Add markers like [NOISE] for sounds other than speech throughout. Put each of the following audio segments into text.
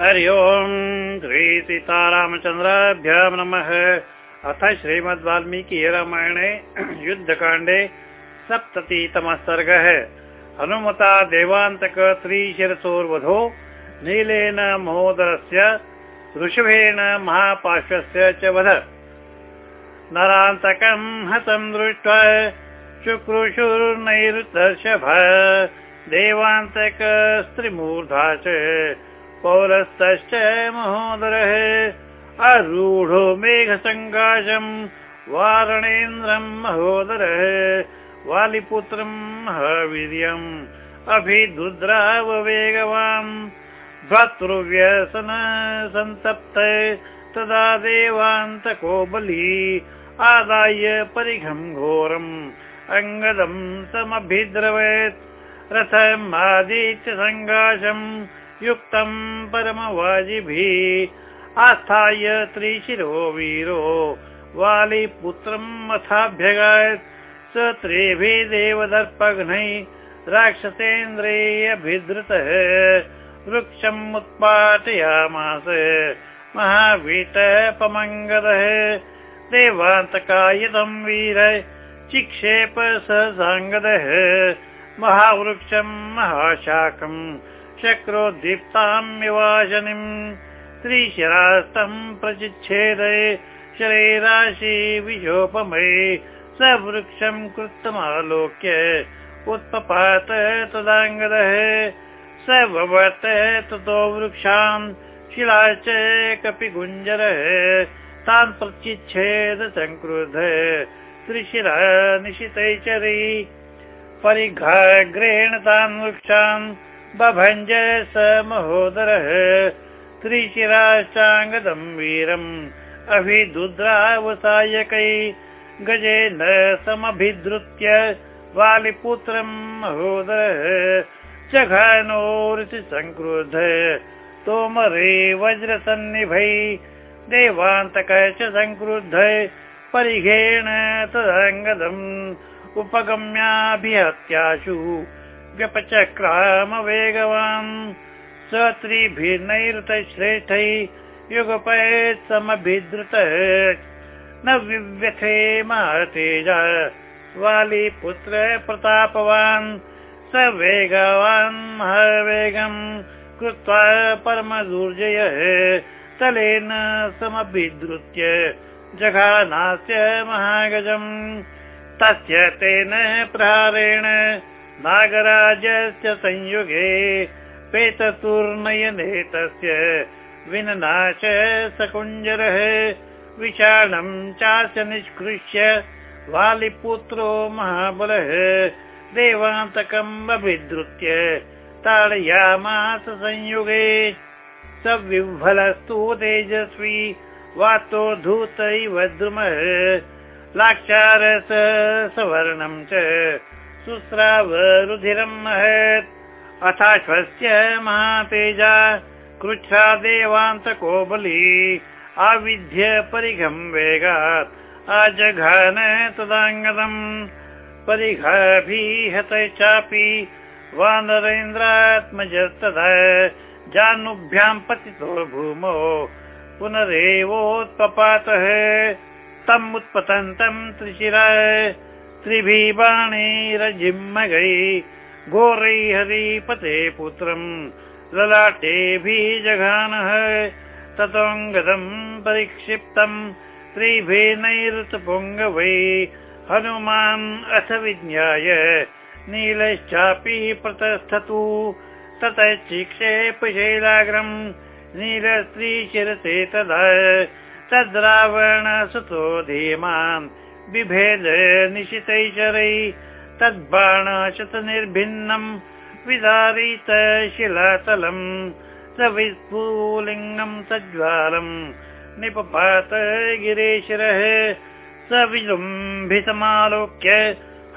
हरि ओम् श्री सीतारामचन्द्राभ्यां नमः। अथ श्रीमद् वाल्मीकि रामायणे [CLEARS THROAT] युद्धकाण्डे सप्ततितमः सर्गः हनुमता देवान्तक त्रिशिरसोर्वधो नीलेन महोदरस्य ऋषभेण महापार्श्वस्य च वध। नरान्तकम् हतं दृष्ट्वा शुक्रुषुर्नैरुतर्षभ देवान्तक स्त्रिमूर्धा च पौरस्तश्च महोदरः। अरूढो मेघसङ्काशम् वारणेन्द्रम् महोदरः। वालिपुत्रम् हवीर्यम् अभिदुद्राववेगवान् भ्रातृव्यसन सन्तप्त तदा देवान्तको बली आदाय परिघम् घोरम्। अङ्गदम् समभिद्रवेत्। रथम् आदित्य सङ्काशम् युक्तम् परमवाजिभिः आस्थाय त्रिशिरो वीरो वालिपुत्रम् अथाभ्यगायत् स त्रिभिः देवदर्पघ्नैः राक्षसेन्द्रे वृक्षम् उत्पाटयामास। महावीतपमङ्गदः देवान्तकायतम् वीर चिक्षेप सहसाङ्गदः। महावृक्षम् महाशाकम् शक्रोद्दीप्ताम्यवाशनिम् त्रिशिरास्तम् प्रचिच्छेदे शरीराशि विशोपमये स वृक्षम् कृतमालोक्य उत्पपात तदाङ्गदः स वृक्षान् शिला च कपिगुञ्जरः तान् प्रचिच्छेद सङ्क्रुध त्रिशिरा निशितैचरी। परिघाग्रेण तान् वृक्षान् बभञ्ज स महोदरः त्रिशिराश्चाङ्गदम् वीरम् अभिदुद्रावसायकै गजेन समभिधृत्य वालिपुत्रम् महोदरः जघानोरिति सङ्क्रुध तोमरे वज्रसन्निभै देवान्तक च सङ्क्रुद्ध परिघेण तदङ्गदम् उपगम्याभिहत्याशु व्यपचक्रामवेगवान् स त्रिभिर्नैरृतश्रेष्ठै युगपयत् समभिधृतः न विव्यथे महतेज वालिपुत्र प्रतापवान् स वेगवान् महवेगम् कृत्वा परमदुर्जयः तलेन समभिधृत्य जघानास्य महागजम् तस्य तेन प्रहारेण नागराजस्य संयुगे पेततुर्नयने तस्य विननाश सकुञ्जरः विषाणम् चास्य निष्कृष्य वालिपुत्रो महाबलः देवान्तकम् अभिधृत्य ताडयामास संयुगे स विह्वलस्तु तेजस्वी वातो धूत इव द्रुमः लाक्षारस सवर्णम् च शुश्रावरुधिरम् महत् अथाश्वस्य महातेजा कृच्छा देवान्तको बली आविध्य परिघम् वेगात्। अजघान तदाङ्गदम् परिघाभिहत चापि वानरेन्द्रात्मजस्तदा जानुभ्याम् पतितो भूमौ पुनरेवोत्पपातः। तम् उत्पतन्तम् त्रिशिरा त्रिभिः बाणैरजिम्मगै घोरै हरिपते पुत्रम् ललाटेभिः जघानः ततोऽङ्गदम् परिक्षिप्तम् त्रिभिनैरुतपुङ्गवै हनुमान् अथ विज्ञाय नीलश्चापि प्रतस्थतु ततः चिक्षेप शैलाग्रम् नीलस्त्रीशिरसे तदा तद्रावण सुतो धीमान् शतनिर्भिन्नम् विदारित शिलातलम् स विस्फुलिङ्गम् सज्ज्वालम् निपपात गिरेशिरः स विजृम्भितमालोक्य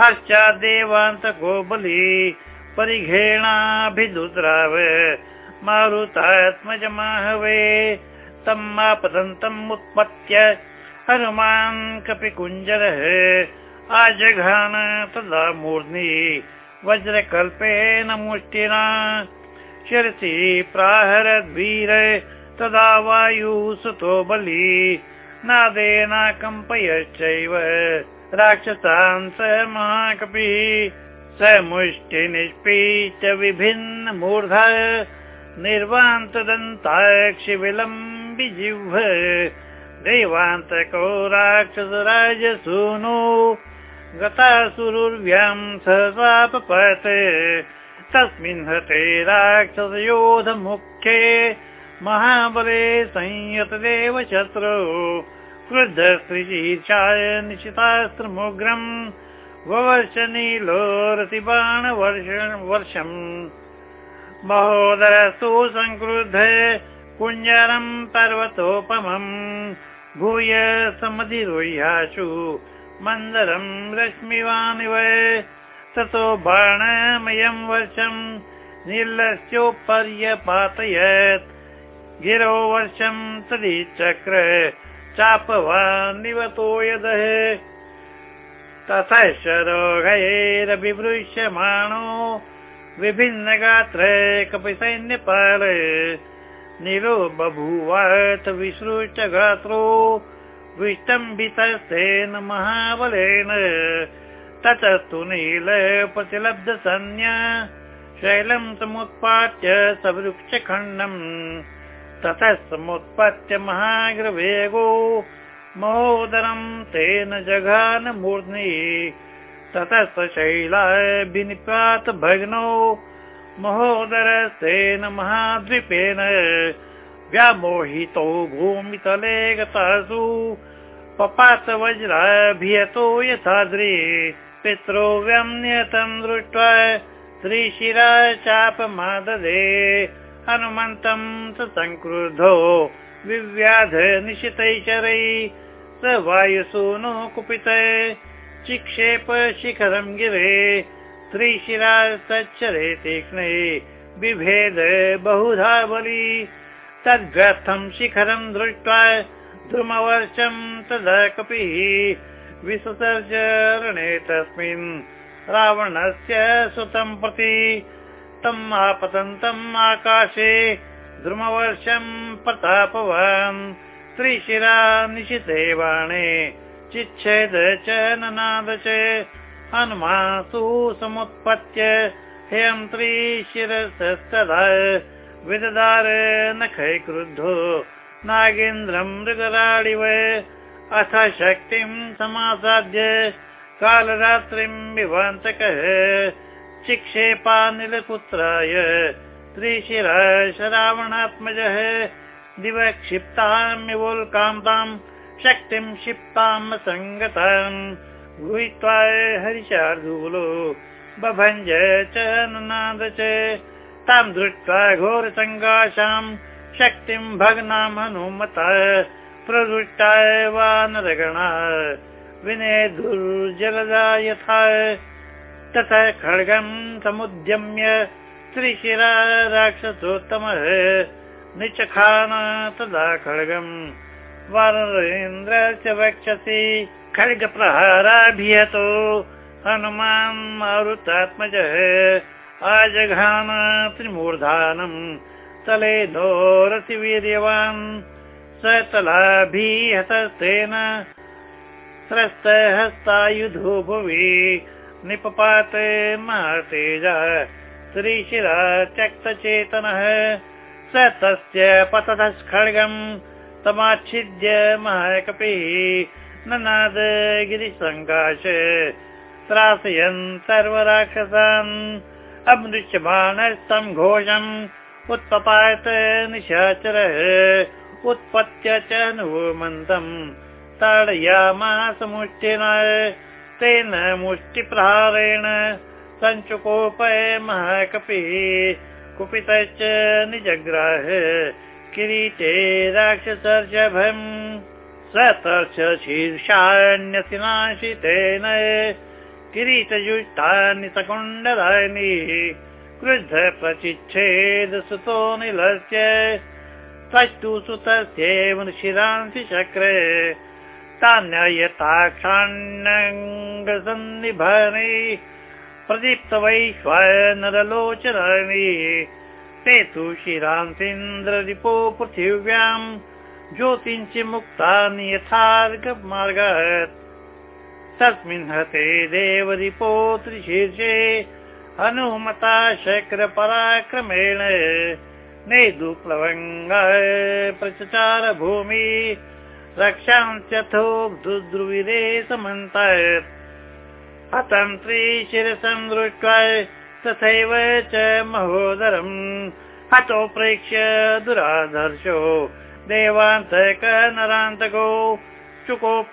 हश्चादेवान्तको बली परिघेणाभिदुद्राव मारुतात्मजमाहवे तम् आपतन्तम् उत्पत्य हनुमान् कपिकुञ्जरः आजघान तदा मूर्ध्नि वज्रकल्पेन मुष्टिना। शिरसि प्राहरद्वीर तदा वायुः सुतो बली नादेनाकम्पयश्चैव राक्षसान् स महाकपिः। स मुष्टि निष्पीच विभिन्न मूर्धा निर्वान्तदन्ताक्षिविलम्बिजिह्व देवान्तको राक्षसराजसूनो गतासुरुर्व्यां सहसापपत् तस्मिन् हते राक्षसयोधमुख्ये महाबले संयतदेव शत्रु क्रुद्धस्त्रिशीर्षाय निशितास्त्रमुग्रम् ववर्ष नीलोरतिबाणवर्ष वर्षम् महोदरस्तु संक्रुद्ध कुञ्जरम् पर्वतोपमम् भूय समधिरोह्याशु मन्दरम् रश्मिवानिव ततो बाणमयम् वर्षम् नीलस्योपर्यपातयत्। गिरो वर्षम् तदिचक्र चापवान्निवतो यदः ततः शरोघैरभिभृश्यमाणो विभिन्नगात्र कपि बभूवात् विसृष्ट गात्रो विष्टम्बितस्तेन महाबलेन। ततस्तु नील प्रतिलब्ध सन्न्या शैलम् समुत्पाट्य सवृक्षखण्डम् ततः समुत्पत्य महाग्रवेगो महोदरम् तेन जघान मूर्ध्नि ततः स शैलाय विनिपात भग्नो महोदरस्तेन महाद्वीपेन व्यामोहितो भूमितले गतासु। पपात वज्राभियतो यथाद्रि पित्रो व्यम्यतम् दृष्ट्वा त्रिशिरा चापमाददे। हनुमन्तम् स संक्रुद्धो विव्याध निशितैचरै स वायुसूनो कुपित। चिक्षेप शिखरम् गिरे सच्चरे तीक्ष्णे बिभेद बहुधा बली। तद्ग्रस्थम् शिखरम् दृष्ट्वा ध्रुमवर्षम् तदा कपिः विससर्जरणे तस्मिन् रावणस्य सुतम् प्रति तम् आपतन्तम् आकाशे ध्रुमवर्षम् प्रतापवान्। त्रिशिरा निशिते वाणे चिच्छेद च ननाद च हनुमासु समुत्पत्य हेयम् त्रिशिरसस्तदा विददार नखै क्रुद्धो। नागेन्द्रम् मृगराडिव अथ शक्तिम् समासाद्य कालरात्रिम् विभान्तकः चिक्षेपानिलपुत्राय त्रिशिरा शरावणात्मजः दिवक्षिप्तामिवोल्कान्ताम् शक्तिम् क्षिप्ताम् सङ्गताम् गृहीत्वा हरिशार्दूलो बभञ्ज च ननाद च ताम् दृष्ट्वा घोरसङ्गाशाम् शक्तिम् भग्नाम् हनुमता प्रदृष्टा वानरगणा विनेधुर्जलदा यथा। ततः खड्गम् समुद्यम्य त्रिशिरा राक्षसोत्तमः। निचखान तदा खड्गम् वरेन्द्र च वक्षसि खड्गप्रहाराभियतो। हनुमान् मारुतात्मजः आजघान त्रिमूर्धानम् तले वीर्यवान् स तलाभिहतस्तेन स्रस्तहस्तायुधो भुवि निपपात महतेज त्रिशिरा त्यक्तचेतनः स तस्य पततः खड्गम् समाच्छिद्य महाकपिः ननाद गिरिसङ्काश त्रासयन् सर्वराक्षसान्। अमृष्यमाणस्तम् घोषम् उत्पपात निशाचरः। उत्पत्य च नुमन्तम् ताडयामास मुष्टिना तेन मुष्टिप्रहारेण सञ्चुकोपय महाकपिः कुपितश्च निजग्राह। किरीटे राक्षसर्षभम् सतर्ष शीर्षाण्यसिनाशितेन किरीटयुष्टानि सकुण्डलानि क्रुद्ध प्रचिच्छेद सुतो निलस्य त्वष्टु सुतस्यैव शिरांसि चक्रे तान्ययताक्षाण्यङ्गसन्निभनि प्रदीप्त वैश्वानरलोचनानि ते तु शिरान्तीन्द्ररिपो पृथिव्याम् ज्योतिञ्च मुक्तानि यथार्गमार्गात्। तस्मिन् हते देवरिपो त्रिशीर्षे हनुमता शक्रपराक्रमेण नेदुप्लवङ्गाय प्रचचार भूमि रक्षाञ्चथो दुद्रुविदे समन्तायत् हतन्त्री शिरसं दृष्ट्वा तथैव च महोदरम्। हतो प्रेक्ष्य दुराधर्षो देवान्तक नरान्तको चुकोप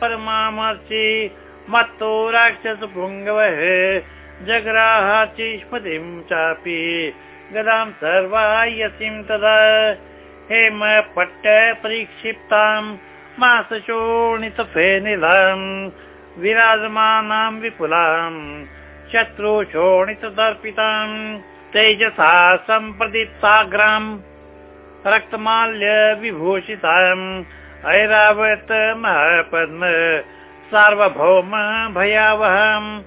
परमामर्षि मत्तो राक्षसपुङ्गवः जग्राहाचिष्पतिं चापि गदां सर्वायसीं तदा हेम पट्ट परिक्षिप्तां मासशोणितफेनिलाम् विराजमानां विपुलां शत्रु शोणितदर्पितां तेजसा सम्प्रदीप्ताग्राम् रक्तमाल्य विभूषिताम् ऐरावत महापद्म सार्वभौम भयावहम्।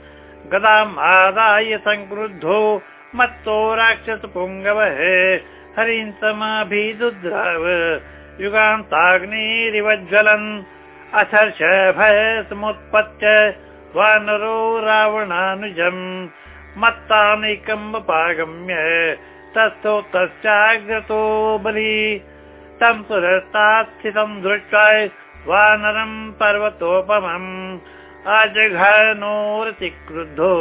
गदाम् आदाय संक्रुद्धो मत्तो राक्षसपुङ्गवः हरिं समाभिदुद्राव युगान्ताग्निरिवज्ज्वलन्। अथर्ष भय समुत्पत्य वानरो रावणानुजम्। मत्तानैकम्बपागम्य तस्थो तस्याग्रतो बलि। तं पुरस्तात् स्थितं दृष्ट्वा वानरं पर्वतोपमम् अजघनोरति क्रुद्धो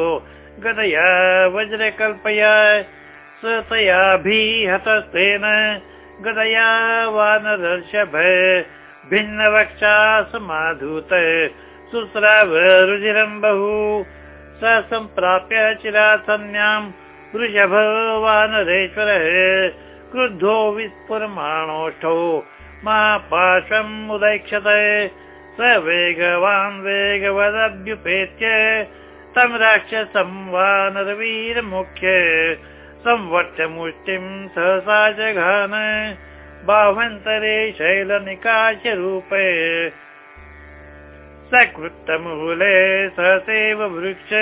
गदया वज्रकल्पया स तयाभिहतस्तेन गदया वानरर्षभ भिन्नवक्षा समाधूत सुस्राव रुजिरं बहु स सम्प्राप्य चिरासन्यां वृषभ वानरेश्वरः क्रुद्धो उदैक्षत। स वेगवान् वेगवदभ्युपेत्य तं राक्षसं वानरवीरमुख्य संवर्त्यमुष्टिं सहसा जघान बाह्वन्तरे शैलनिकाशरूपे। सकृत्तमूले सहसेव वृक्ष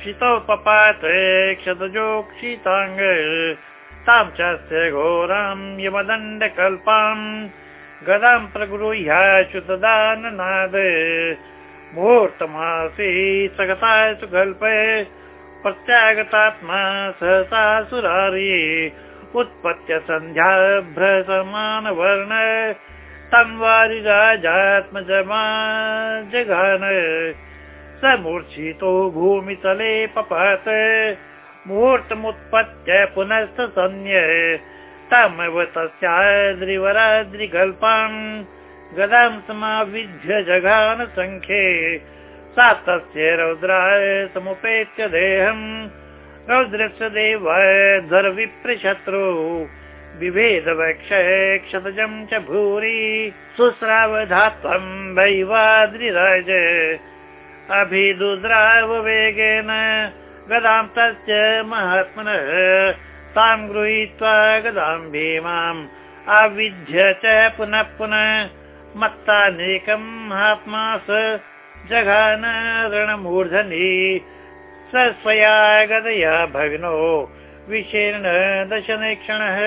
क्षितौ पपाते क्षतजोक्षिताङ्ग तां चास्य घोरां यमदण्डकल्पाम् गदां प्रगृह्याच्युतदाननाद मुहूर्तमासी सगता सुकल्पे प्रत्यागतात्मा सहसा सुरारी। उत्पत्य सन्ध्या भ्रसमानवर्ण तं वारि राजात्मजमा जघान स मूर्छितो भूमितले पपात मुहूर्तमुत्पत्य पुनस्त सन्य तमेव तस्याद्रिवराद्रिकल्पान् गदां समाविध्य जघान सङ्ख्ये सा तस्य रौद्राय समुपेत्य देहम्। रौद्रस्य देवाय धरविप्रशत्रु। बिभेद वक्षय क्षतजं च भूरि। सुस्रावधात्वं वैवाद्रिराज अभिदुद्राव वेगेन गदां तस्य महात्मनः तां गृहीत्वा गदां भीमाम् आविध्य च पुनः पुनः मत्तानेकम् महात्मा स जघान रणमूर्धनि स स्वया गदया भग्नो विशीर्ण दशनेक्षणः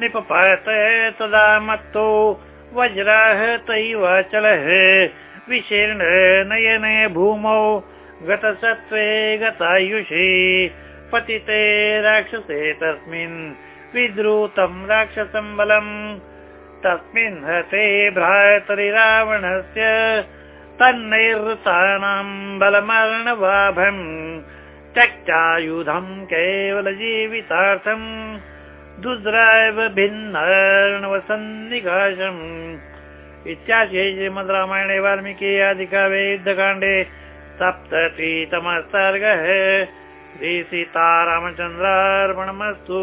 निपपात तदा मत्तो वज्राः तैवाचलः विशीर्ण नयने भूमौ गतसत्त्वे गतायुषी। पतिते राक्षसे तस्मिन् विद्रुतं राक्षसं बलम्। तस्मिन् हते भ्रातरि रावणस्य तन्नैरृतानां बलमर्णवाभम्। त्यक्तायुधं केवल जीवितार्थम् दुद्राव भिन्नर्णवसन्निकाशम् इत्याशे श्रीमद् रामायणे वाल्मीकि आदिकाव्ये युद्धकाण्डे सप्ततितमः सर्गः श्रीसीतारामचन्द्रार्पणमस्तु